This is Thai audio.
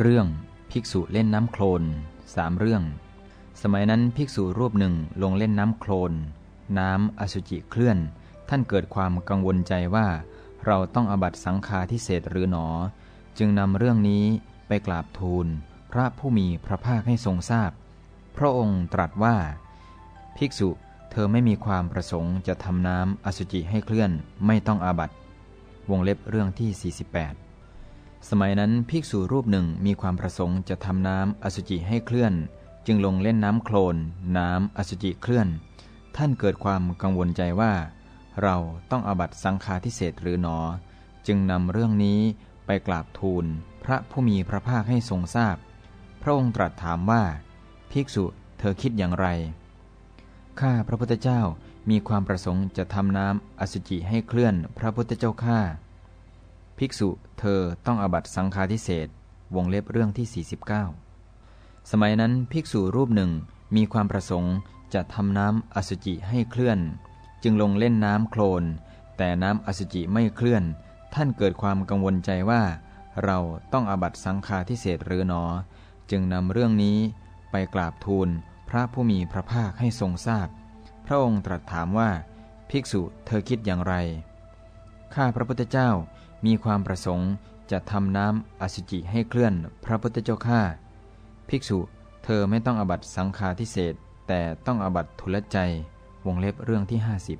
เรื่องภิกษุเล่นน้ำโคลนสามเรื่อง สมัยนั้นภิกษุรูปหนึ่งลงเล่นน้ำโคลน น้ำอสุจิเคลื่อน ท่านเกิดความกังวลใจว่า เราต้องอบัตสังฆาทิเศษหรือหนอ จึงนำเรื่องนี้ไปกราบทูล พระผู้มีพระภาคให้ทรงทราบพพระองค์ตรัสว่า ภิกษุเธอไม่มีความประสงค์จะทำน้ำอสุจิให้เคลื่อนไม่ต้องอาบัตวงเล็บเรื่องที่ 48 สมัยนั้นภิกษุรูปหนึ่งมีความประสงค์จะทำน้ำอสุจิให้เคลื่อน จึงลงเล่นน้ำโคลน น้ำอสุจิเคลื่อน ท่านเกิดความกังวลใจว่า เราต้องอาบัตสังฆาทิเศษหรือหนอ จึงนำเรื่องนี้ไปกราบทูล พระผู้มีพระภาคให้ทรงทราบพพระองค์ตรัสถามว่า ภิกษุเธอคิดอย่างไร ข้าพระพุทธเจ้ามีความประสงค์จะทำน้ำอสุจิให้เคลื่อน พระพุทธเจ้าข้า ภิกษุเธอต้องอบัตสังฆาทิเศษวงเล็บเรื่องที่ 49 สมัยนั้นภิกษุรูปหนึ่งมีความประสงค์จะทำน้ำอสุจิให้เคลื่อน จึงลงเล่นน้ำโคลน แต่น้ำอสุจิไม่เคลื่อน ท่านเกิดความกังวลใจว่า เราต้องอบัตสังฆาทิเศษหรือหนอ จึงนำเรื่องนี้ไปกราบทูลพระผู้มีพระภาคให้ทรงทราบพพระองค์ตรัสถามว่า ภิกษุเธอคิดอย่างไร ข้าพระพุทธเจ้ามีความประสงค์จะทำน้ำอสุจิให้เคลื่อนพระพุทธเจ้าข้าภิกษุเธอไม่ต้องอบัตสังฆาทิเศษแต่ต้องอบัตทุลใจ วงเล็บเรื่องที่ห้าสิบ